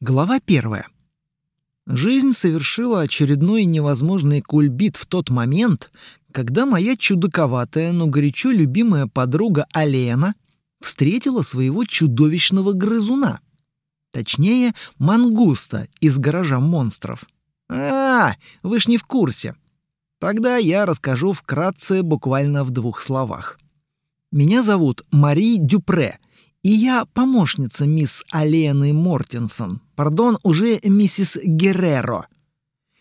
Глава первая. Жизнь совершила очередной невозможный кульбит в тот момент, когда моя чудаковатая, но горячо любимая подруга Алена встретила своего чудовищного грызуна. Точнее, мангуста из гаража монстров. А, вы ж не в курсе. Тогда я расскажу вкратце, буквально в двух словах. Меня зовут Мари Дюпре — и я помощница мисс Алены Мортенсон, пардон, уже миссис Герреро.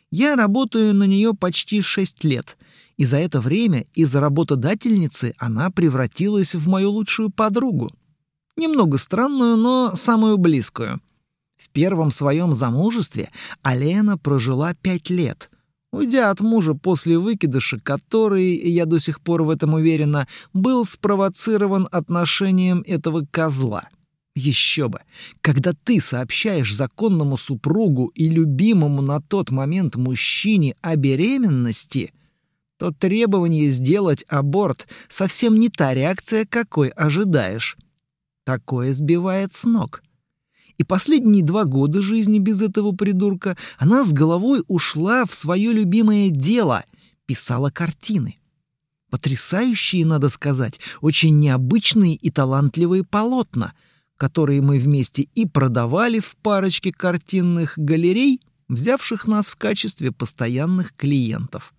Я работаю на нее почти шесть лет, и за это время из работодательницы она превратилась в мою лучшую подругу. Немного странную, но самую близкую. В первом своем замужестве Алена прожила пять лет — уйдя от мужа после выкидыша, который, я до сих пор в этом уверена, был спровоцирован отношением этого козла. Еще бы, когда ты сообщаешь законному супругу и любимому на тот момент мужчине о беременности, то требование сделать аборт совсем не та реакция, какой ожидаешь. Такое сбивает с ног. И последние два года жизни без этого придурка она с головой ушла в свое любимое дело — писала картины. Потрясающие, надо сказать, очень необычные и талантливые полотна, которые мы вместе и продавали в парочке картинных галерей, взявших нас в качестве постоянных клиентов.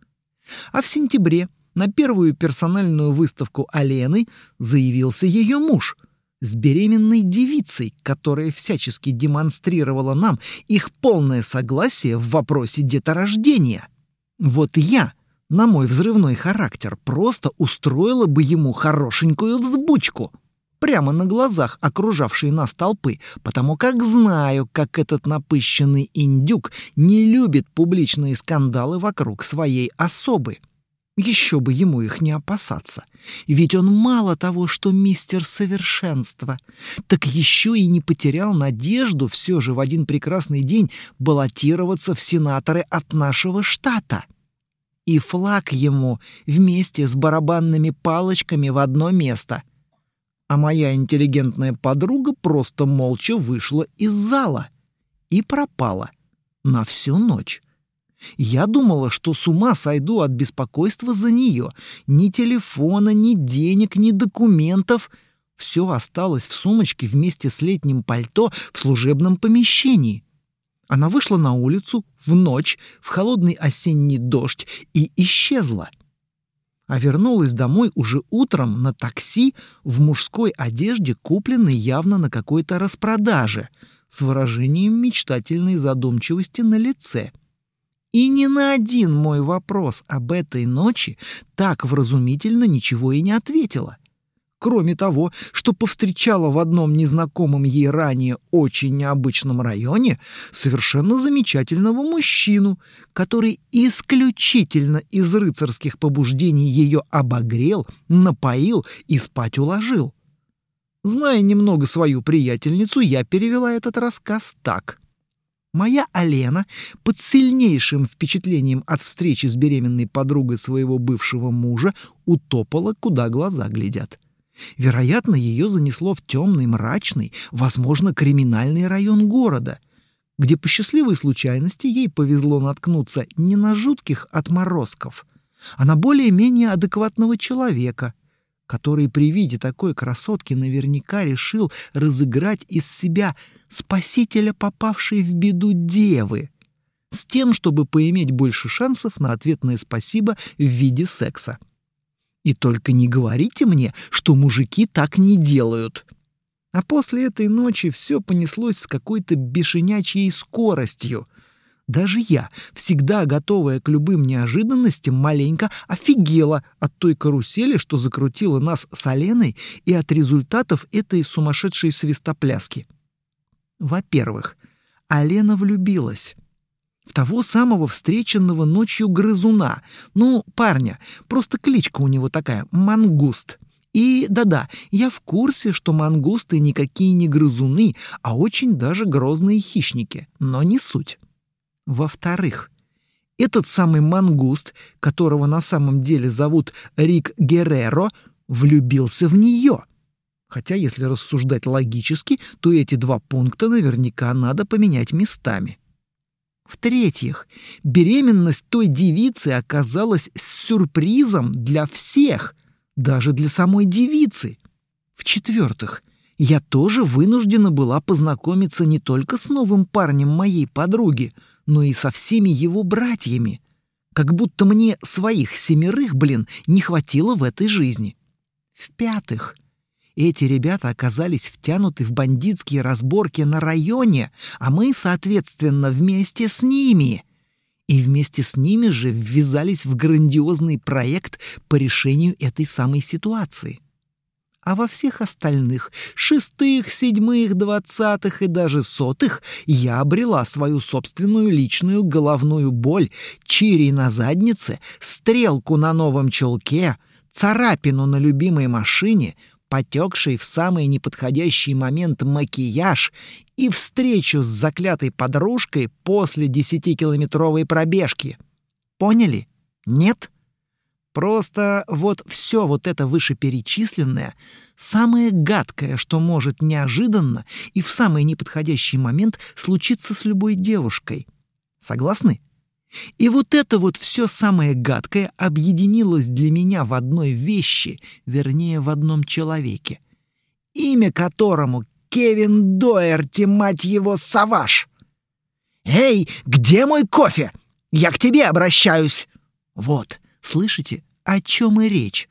А в сентябре на первую персональную выставку Алены заявился ее муж — с беременной девицей, которая всячески демонстрировала нам их полное согласие в вопросе деторождения. Вот я, на мой взрывной характер, просто устроила бы ему хорошенькую взбучку прямо на глазах окружавшей нас толпы, потому как знаю, как этот напыщенный индюк не любит публичные скандалы вокруг своей особы. Еще бы ему их не опасаться. Ведь он мало того, что мистер совершенства, так еще и не потерял надежду все же в один прекрасный день баллотироваться в сенаторы от нашего штата. И флаг ему вместе с барабанными палочками в одно место. А моя интеллигентная подруга просто молча вышла из зала и пропала на всю ночь. Я думала, что с ума сойду от беспокойства за нее. Ни телефона, ни денег, ни документов. Все осталось в сумочке вместе с летним пальто в служебном помещении. Она вышла на улицу в ночь, в холодный осенний дождь и исчезла. А вернулась домой уже утром на такси в мужской одежде, купленной явно на какой-то распродаже, с выражением мечтательной задумчивости на лице — и ни на один мой вопрос об этой ночи так вразумительно ничего и не ответила. Кроме того, что повстречала в одном незнакомом ей ранее очень необычном районе совершенно замечательного мужчину, который исключительно из рыцарских побуждений ее обогрел, напоил и спать уложил. Зная немного свою приятельницу, я перевела этот рассказ так — Моя Алена под сильнейшим впечатлением от встречи с беременной подругой своего бывшего мужа утопала, куда глаза глядят. Вероятно, ее занесло в темный, мрачный, возможно, криминальный район города, где по счастливой случайности ей повезло наткнуться не на жутких отморозков, а на более-менее адекватного человека, который при виде такой красотки наверняка решил разыграть из себя спасителя попавшей в беду девы, с тем, чтобы поиметь больше шансов на ответное спасибо в виде секса. И только не говорите мне, что мужики так не делают. А после этой ночи все понеслось с какой-то бешенячьей скоростью — даже я, всегда готовая к любым неожиданностям, маленько офигела от той карусели, что закрутила нас с Оленой, и от результатов этой сумасшедшей свистопляски. Во-первых, Алена влюбилась. В того самого встреченного ночью грызуна. Ну, парня, просто кличка у него такая — Мангуст. И да-да, я в курсе, что мангусты никакие не грызуны, а очень даже грозные хищники, но не суть. Во-вторых, этот самый мангуст, которого на самом деле зовут Рик Герреро, влюбился в нее. Хотя, если рассуждать логически, то эти два пункта наверняка надо поменять местами. В-третьих, беременность той девицы оказалась сюрпризом для всех, даже для самой девицы. В-четвертых, я тоже вынуждена была познакомиться не только с новым парнем моей подруги, но и со всеми его братьями. Как будто мне своих семерых, блин, не хватило в этой жизни. В-пятых, эти ребята оказались втянуты в бандитские разборки на районе, а мы, соответственно, вместе с ними. И вместе с ними же ввязались в грандиозный проект по решению этой самой ситуации а во всех остальных — шестых, седьмых, двадцатых и даже сотых — я обрела свою собственную личную головную боль, чири на заднице, стрелку на новом чулке, царапину на любимой машине, потекший в самый неподходящий момент макияж и встречу с заклятой подружкой после десятикилометровой пробежки. Поняли? Нет? — Просто вот все вот это вышеперечисленное самое гадкое, что может неожиданно и в самый неподходящий момент случиться с любой девушкой. Согласны? И вот это вот все самое гадкое объединилось для меня в одной вещи, вернее, в одном человеке, имя которому Кевин Доерти, мать его, Саваш. «Эй, где мой кофе? Я к тебе обращаюсь!» Вот, Слышите, о чем и речь?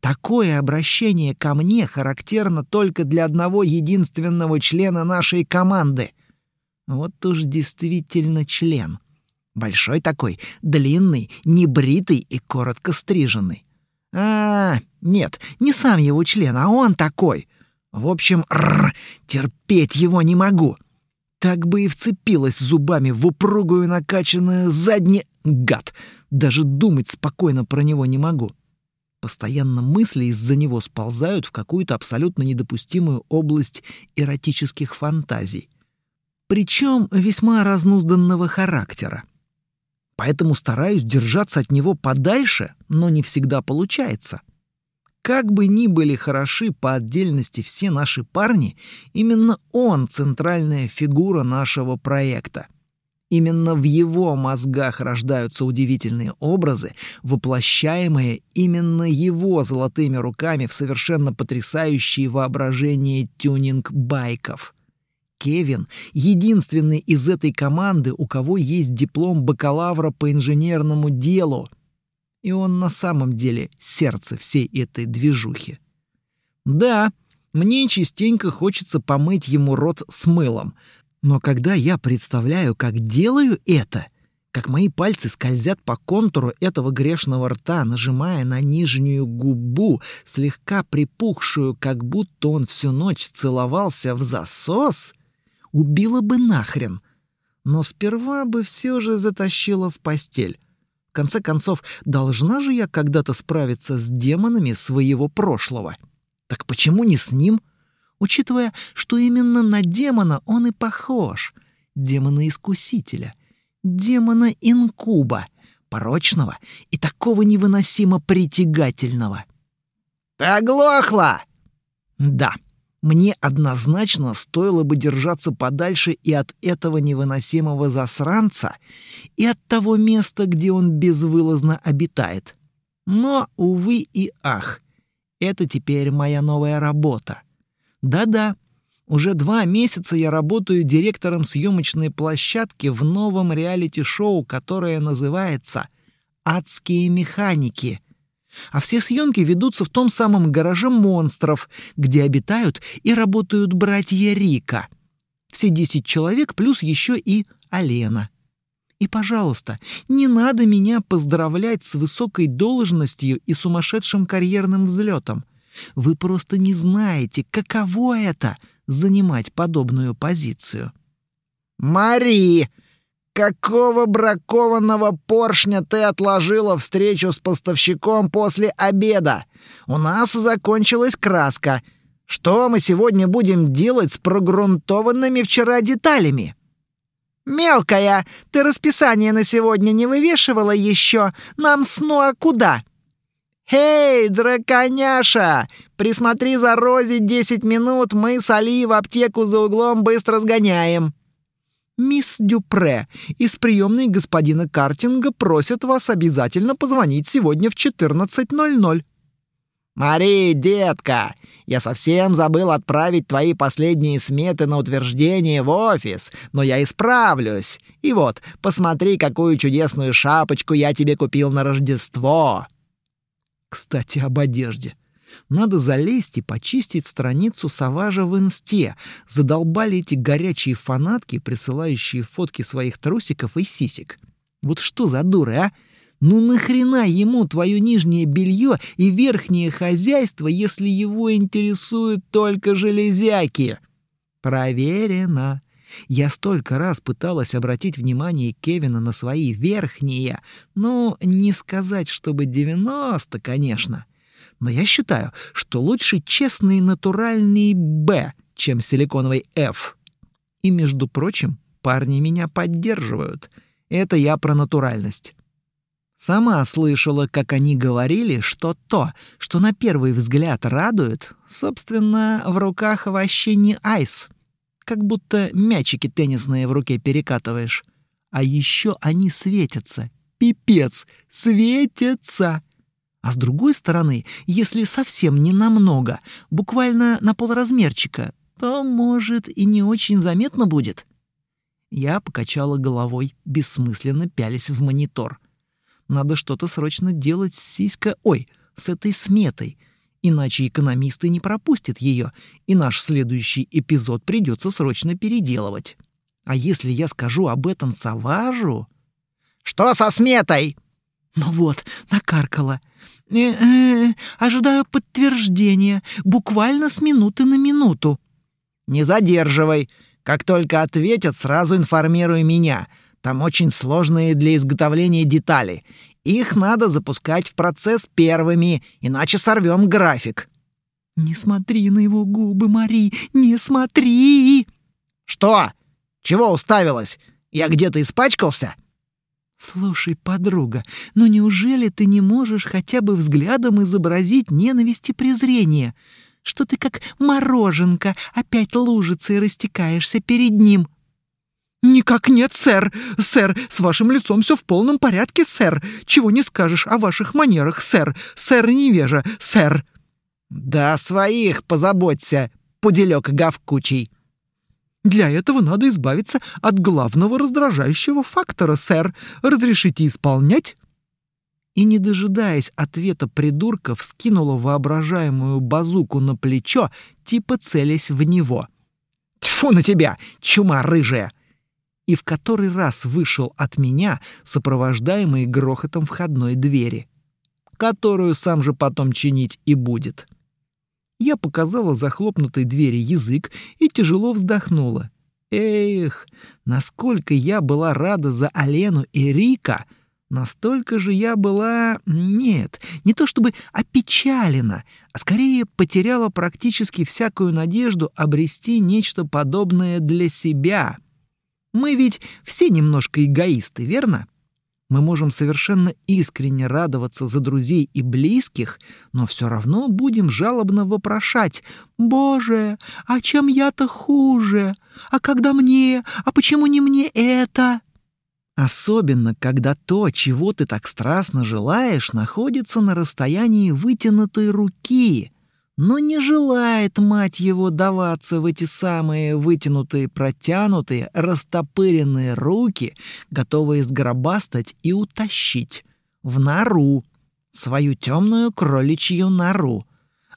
Такое обращение ко мне характерно только для одного единственного члена нашей команды. Вот уж действительно член. Большой такой, длинный, небритый и коротко стриженный. А, нет, не сам его член, а он такой. В общем, рр, терпеть его не могу. Так бы и вцепилась зубами в упругую накачанную задне... Гад! Даже думать спокойно про него не могу. Постоянно мысли из-за него сползают в какую-то абсолютно недопустимую область эротических фантазий. Причем весьма разнузданного характера. Поэтому стараюсь держаться от него подальше, но не всегда получается. Как бы ни были хороши по отдельности все наши парни, именно он — центральная фигура нашего проекта. Именно в его мозгах рождаются удивительные образы, воплощаемые именно его золотыми руками в совершенно потрясающие воображение тюнинг-байков. Кевин — единственный из этой команды, у кого есть диплом бакалавра по инженерному делу. И он на самом деле сердце всей этой движухи. Да, мне частенько хочется помыть ему рот с мылом — но когда я представляю, как делаю это, как мои пальцы скользят по контуру этого грешного рта, нажимая на нижнюю губу, слегка припухшую, как будто он всю ночь целовался в засос, убила бы нахрен. Но сперва бы все же затащила в постель. В конце концов, должна же я когда-то справиться с демонами своего прошлого. Так почему не с ним? — учитывая, что именно на демона он и похож. Демона-искусителя, демона-инкуба, порочного и такого невыносимо притягательного. «Ты оглохла!» «Да, мне однозначно стоило бы держаться подальше и от этого невыносимого засранца, и от того места, где он безвылазно обитает. Но, увы и ах, это теперь моя новая работа. Да-да, уже два месяца я работаю директором съемочной площадки в новом реалити-шоу, которое называется «Адские механики». А все съемки ведутся в том самом гараже монстров, где обитают и работают братья Рика. Все десять человек плюс еще и Алена. И, пожалуйста, не надо меня поздравлять с высокой должностью и сумасшедшим карьерным взлетом. Вы просто не знаете, каково это — занимать подобную позицию. «Мари, какого бракованного поршня ты отложила встречу с поставщиком после обеда? У нас закончилась краска. Что мы сегодня будем делать с прогрунтованными вчера деталями?» «Мелкая, ты расписание на сегодня не вывешивала еще? Нам снова куда?» «Эй, драконяша! Присмотри за Рози десять минут, мы с Али в аптеку за углом быстро сгоняем!» «Мисс Дюпре из приемной господина Картинга просят вас обязательно позвонить сегодня в 14.00». «Мари, детка, я совсем забыл отправить твои последние сметы на утверждение в офис, но я исправлюсь. И вот, посмотри, какую чудесную шапочку я тебе купил на Рождество». Кстати, об одежде. Надо залезть и почистить страницу Саважа в инсте. Задолбали эти горячие фанатки, присылающие фотки своих трусиков и сисек. Вот что за дуры, а? Ну нахрена ему твое нижнее белье и верхнее хозяйство, если его интересуют только железяки? Проверено. Я столько раз пыталась обратить внимание Кевина на свои верхние, ну, не сказать, чтобы 90, конечно. Но я считаю, что лучше честный натуральный «Б», чем силиконовый «Ф». И, между прочим, парни меня поддерживают. Это я про натуральность. Сама слышала, как они говорили, что то, что на первый взгляд радует, собственно, в руках вообще не айс. Как будто мячики теннисные в руке перекатываешь. А еще они светятся. Пипец, светятся. А с другой стороны, если совсем не намного, буквально на полразмерчика, то, может, и не очень заметно будет. Я покачала головой, бессмысленно пялись в монитор — надо что-то срочно делать с сиська... Ой, с этой сметой. Иначе экономисты не пропустят ее, и наш следующий эпизод придется срочно переделывать. А если я скажу об этом Саважу... «Что со сметой?» «Ну вот, накаркала. Э -э, ожидаю подтверждения, буквально с минуты на минуту». «Не задерживай. Как только ответят, сразу информируй меня. Там очень сложные для изготовления детали. Их надо запускать в процесс первыми, иначе сорвем график». «Не смотри на его губы, Мари, не смотри!» «Что? Чего уставилась? Я где-то испачкался?» «Слушай, подруга, ну неужели ты не можешь хотя бы взглядом изобразить ненависть и презрение? Что ты как мороженка опять лужицей растекаешься перед ним?» «Никак нет, сэр! Сэр, с вашим лицом все в полном порядке, сэр! Чего не скажешь о ваших манерах, сэр! Сэр невежа, сэр!» «Да своих позаботься, пуделек говкучий!» «Для этого надо избавиться от главного раздражающего фактора, сэр. Разрешите исполнять?» И, не дожидаясь ответа придурка, вскинула воображаемую базуку на плечо, типа целясь в него. «Тьфу на тебя, чума рыжая!» и в который раз вышел от меня, сопровождаемый грохотом входной двери, которую сам же потом чинить и будет. Я показала захлопнутой двери язык и тяжело вздохнула. Эх, насколько я была рада за Алену и Рика, настолько же я была... Нет, не то чтобы опечалена, а скорее потеряла практически всякую надежду обрести нечто подобное для себя — мы ведь все немножко эгоисты, верно? Мы можем совершенно искренне радоваться за друзей и близких, но все равно будем жалобно вопрошать «Боже, а чем я-то хуже? А когда мне? А почему не мне это?» Особенно, когда то, чего ты так страстно желаешь, находится на расстоянии вытянутой руки — но не желает, мать его, даваться в эти самые вытянутые, протянутые, растопыренные руки, готовые сгробастать и утащить в нору, свою темную кроличью нору,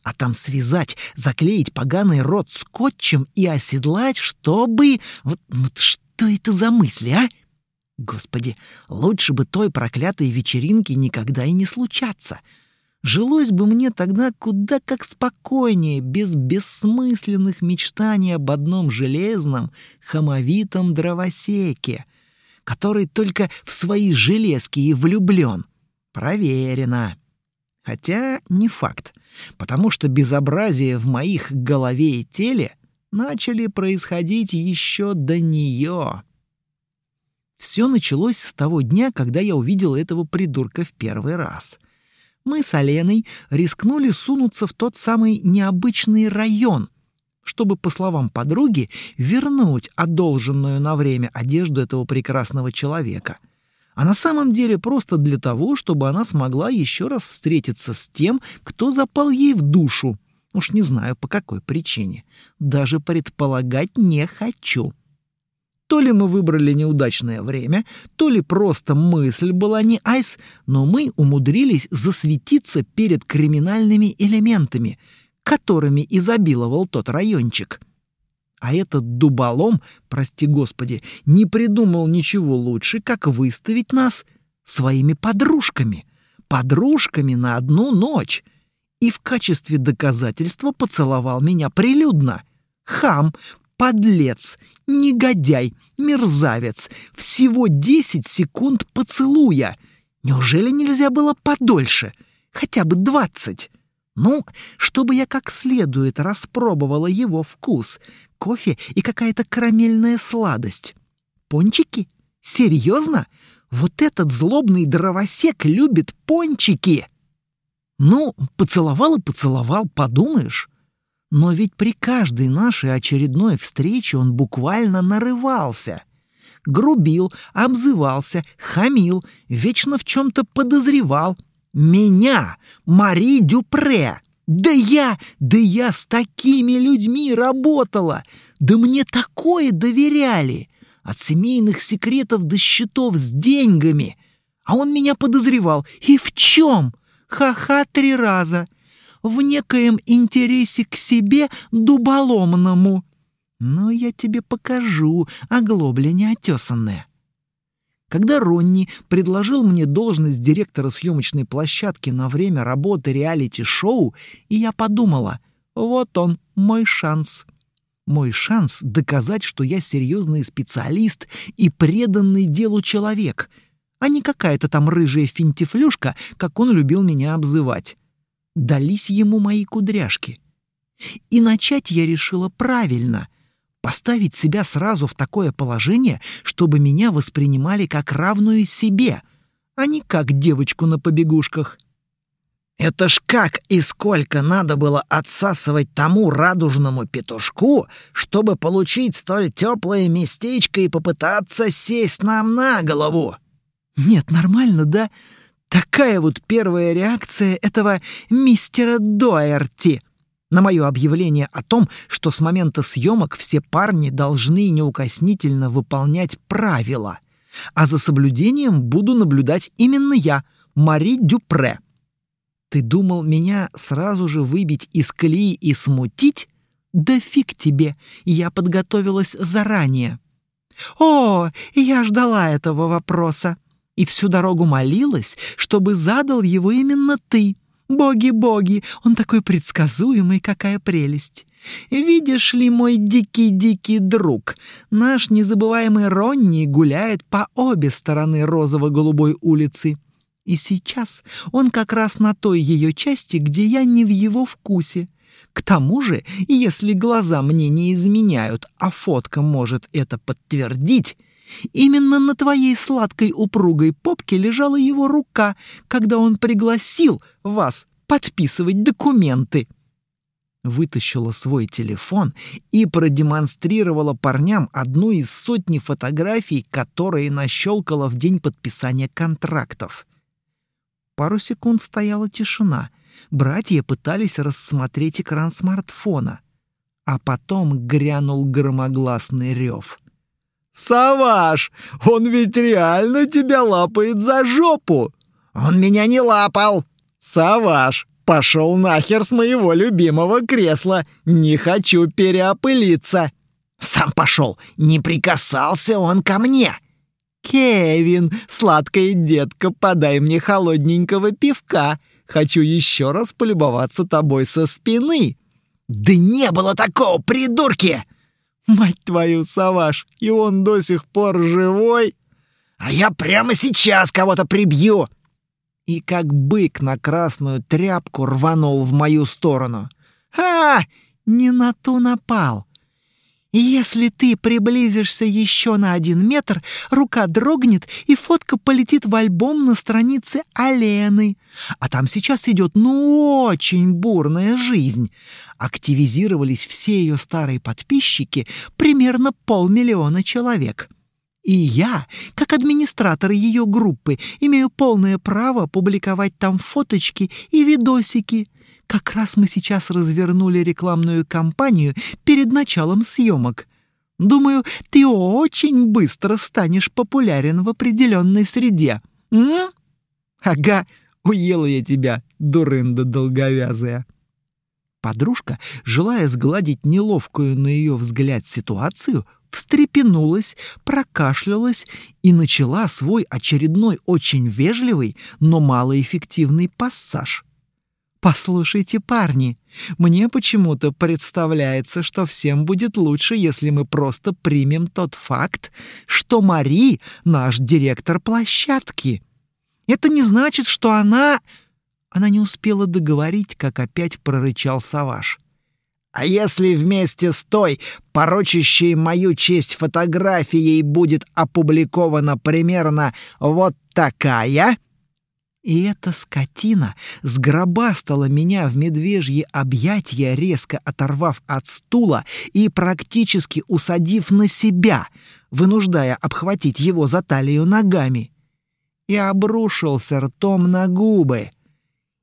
а там связать, заклеить поганый рот скотчем и оседлать, чтобы... Вот, вот что это за мысли, а? Господи, лучше бы той проклятой вечеринки никогда и не случаться — Жилось бы мне тогда куда как спокойнее, без бессмысленных мечтаний об одном железном, хамовитом дровосеке, который только в свои железки и влюблен. Проверено. Хотя не факт, потому что безобразие в моих голове и теле начали происходить еще до нее. Все началось с того дня, когда я увидел этого придурка в первый раз — Мы с Оленой рискнули сунуться в тот самый необычный район, чтобы, по словам подруги, вернуть одолженную на время одежду этого прекрасного человека. А на самом деле просто для того, чтобы она смогла еще раз встретиться с тем, кто запал ей в душу. Уж не знаю, по какой причине. Даже предполагать не хочу. То ли мы выбрали неудачное время, то ли просто мысль была не айс, но мы умудрились засветиться перед криминальными элементами, которыми изобиловал тот райончик. А этот дуболом, прости господи, не придумал ничего лучше, как выставить нас своими подружками. Подружками на одну ночь. И в качестве доказательства поцеловал меня прилюдно. Хам, Подлец, негодяй, мерзавец. Всего десять секунд поцелуя. Неужели нельзя было подольше? Хотя бы двадцать. Ну, чтобы я как следует распробовала его вкус. Кофе и какая-то карамельная сладость. Пончики? Серьезно? Вот этот злобный дровосек любит пончики. Ну, поцеловал и поцеловал, подумаешь. Но ведь при каждой нашей очередной встрече он буквально нарывался. Грубил, обзывался, хамил, вечно в чем-то подозревал. Меня, Мари Дюпре! Да я, да я с такими людьми работала! Да мне такое доверяли! От семейных секретов до счетов с деньгами! А он меня подозревал. И в чем? Ха-ха три раза — в некоем интересе к себе дуболомному. Но я тебе покажу, оглобля неотесанная. Когда Ронни предложил мне должность директора съемочной площадки на время работы реалити-шоу, и я подумала, вот он, мой шанс. Мой шанс доказать, что я серьезный специалист и преданный делу человек, а не какая-то там рыжая финтифлюшка, как он любил меня обзывать дались ему мои кудряшки. И начать я решила правильно — поставить себя сразу в такое положение, чтобы меня воспринимали как равную себе, а не как девочку на побегушках. Это ж как и сколько надо было отсасывать тому радужному петушку, чтобы получить столь теплое местечко и попытаться сесть нам на голову? Нет, нормально, да? Такая вот первая реакция этого мистера Доерти на мое объявление о том, что с момента съемок все парни должны неукоснительно выполнять правила, а за соблюдением буду наблюдать именно я, Мари Дюпре. Ты думал меня сразу же выбить из колеи и смутить? Да фиг тебе, я подготовилась заранее. О, я ждала этого вопроса и всю дорогу молилась, чтобы задал его именно ты. Боги-боги, он такой предсказуемый, какая прелесть. Видишь ли, мой дикий-дикий друг, наш незабываемый Ронни гуляет по обе стороны розово-голубой улицы. И сейчас он как раз на той ее части, где я не в его вкусе. К тому же, если глаза мне не изменяют, а фотка может это подтвердить, Именно на твоей сладкой упругой попке лежала его рука, когда он пригласил вас подписывать документы. Вытащила свой телефон и продемонстрировала парням одну из сотни фотографий, которые нащелкала в день подписания контрактов. Пару секунд стояла тишина. Братья пытались рассмотреть экран смартфона. А потом грянул громогласный рев. «Саваш, он ведь реально тебя лапает за жопу!» «Он меня не лапал!» «Саваш, пошел нахер с моего любимого кресла! Не хочу переопылиться!» «Сам пошел! Не прикасался он ко мне!» «Кевин, сладкая детка, подай мне холодненького пивка. Хочу еще раз полюбоваться тобой со спины». «Да не было такого, придурки!» Мать твою, Саваш, и он до сих пор живой? А я прямо сейчас кого-то прибью!» И как бык на красную тряпку рванул в мою сторону. «А, не на ту напал!» Если ты приблизишься еще на один метр, рука дрогнет, и фотка полетит в альбом на странице Алены. А там сейчас идет, ну, очень бурная жизнь. Активизировались все ее старые подписчики, примерно полмиллиона человек. И я, как администратор ее группы, имею полное право публиковать там фоточки и видосики. Как раз мы сейчас развернули рекламную кампанию перед началом съемок. Думаю, ты очень быстро станешь популярен в определенной среде. М? Ага, уела я тебя, дурында долговязая. Подружка, желая сгладить неловкую на ее взгляд ситуацию, встрепенулась, прокашлялась и начала свой очередной очень вежливый, но малоэффективный пассаж. «Послушайте, парни, мне почему-то представляется, что всем будет лучше, если мы просто примем тот факт, что Мари — наш директор площадки. Это не значит, что она...» Она не успела договорить, как опять прорычал Саваш. «А если вместе с той, порочащей мою честь фотографией, будет опубликована примерно вот такая...» И эта скотина сгробастала меня в медвежье объятья, резко оторвав от стула и практически усадив на себя, вынуждая обхватить его за талию ногами. И обрушился ртом на губы.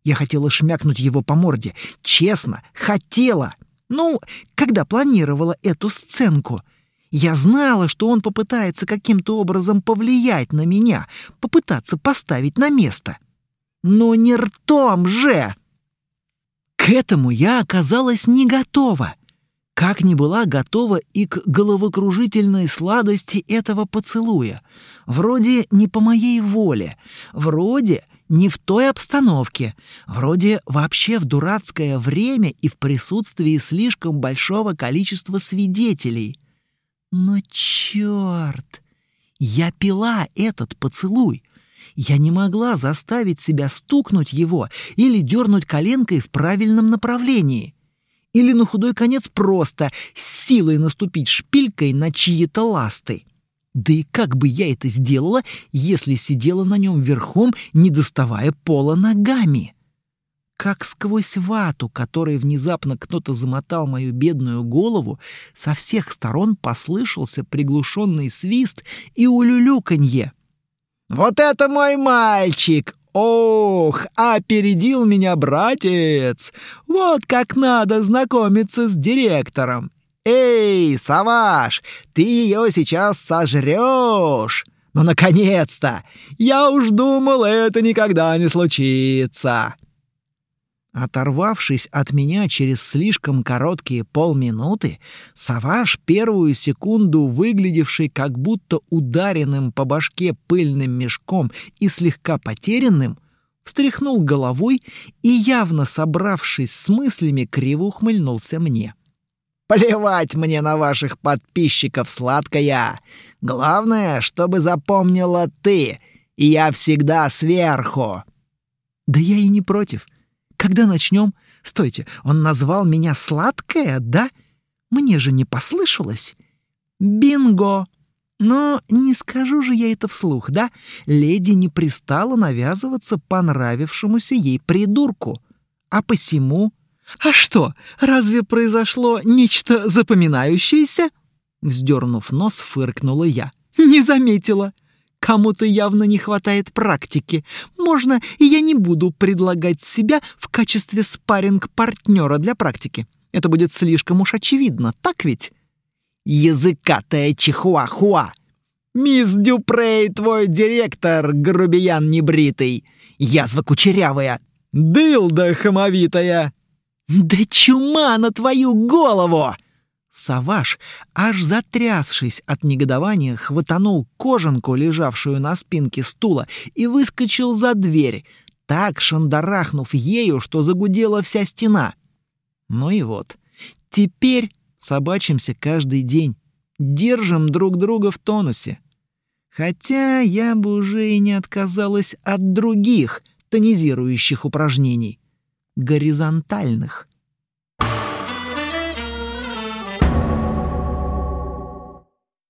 Я хотела шмякнуть его по морде. Честно, хотела. Ну, когда планировала эту сценку — я знала, что он попытается каким-то образом повлиять на меня, попытаться поставить на место. Но не ртом же! К этому я оказалась не готова. Как не была готова и к головокружительной сладости этого поцелуя. Вроде не по моей воле, вроде не в той обстановке, вроде вообще в дурацкое время и в присутствии слишком большого количества свидетелей. Но черт! Я пила этот поцелуй, я не могла заставить себя стукнуть его или дернуть коленкой в правильном направлении. Или на худой конец просто силой наступить шпилькой на чьи-то ласты. Да и как бы я это сделала, если сидела на нем верхом, не доставая пола ногами? Как сквозь вату, которой внезапно кто-то замотал мою бедную голову, со всех сторон послышался приглушенный свист и улюлюканье. «Вот это мой мальчик! Ох, опередил меня братец! Вот как надо знакомиться с директором! Эй, Саваш, ты ее сейчас сожрешь!» «Ну, наконец-то! Я уж думал, это никогда не случится!» Оторвавшись от меня через слишком короткие полминуты, Саваш, первую секунду выглядевший как будто ударенным по башке пыльным мешком и слегка потерянным, встряхнул головой и, явно собравшись с мыслями, криво ухмыльнулся мне. «Плевать мне на ваших подписчиков, сладкая! Главное, чтобы запомнила ты, и я всегда сверху!» «Да я и не против!» Когда начнем? Стойте, он назвал меня сладкая, да? Мне же не послышалось. Бинго! Но не скажу же я это вслух, да? Леди не пристала навязываться понравившемуся ей придурку. А посему... А что, разве произошло нечто запоминающееся? Вздернув нос, фыркнула я. Не заметила. Кому-то явно не хватает практики. Можно, и я не буду предлагать себя в качестве спарринг-партнера для практики. Это будет слишком уж очевидно, так ведь? Языкатая чихуахуа! Мисс Дюпрей, твой директор, грубиян небритый! Язва кучерявая! Дылда хамовитая! Да чума на твою голову! Саваш, аж затрясшись от негодования, хватанул кожанку, лежавшую на спинке стула, и выскочил за дверь, так шандарахнув ею, что загудела вся стена. Ну и вот, теперь собачимся каждый день, держим друг друга в тонусе. Хотя я бы уже и не отказалась от других тонизирующих упражнений, горизонтальных.